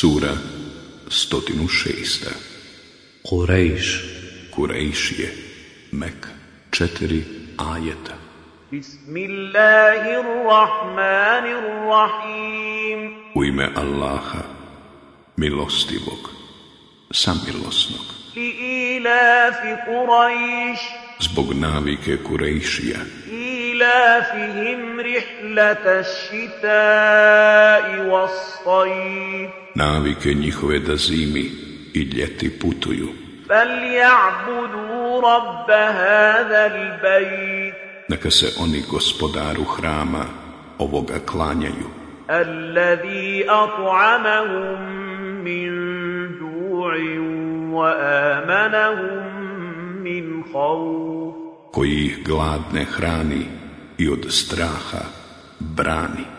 Sura 106. Kurejš Kurejš je Mek četiri ajeta. Bismillahirrahmanirrahim. U ime Allaha, milostivog, samilosnog. Li'ilafi Kurejš. Zbog navike Kurejšija. إيلافهم رحلة الشتاء والصيف نعبك نيخوة دزيمي إليتي بوتيو فليعبدوا رب هذا البيت الذي أطعمهم من جوع وآمنهم من خوف i od straha brani.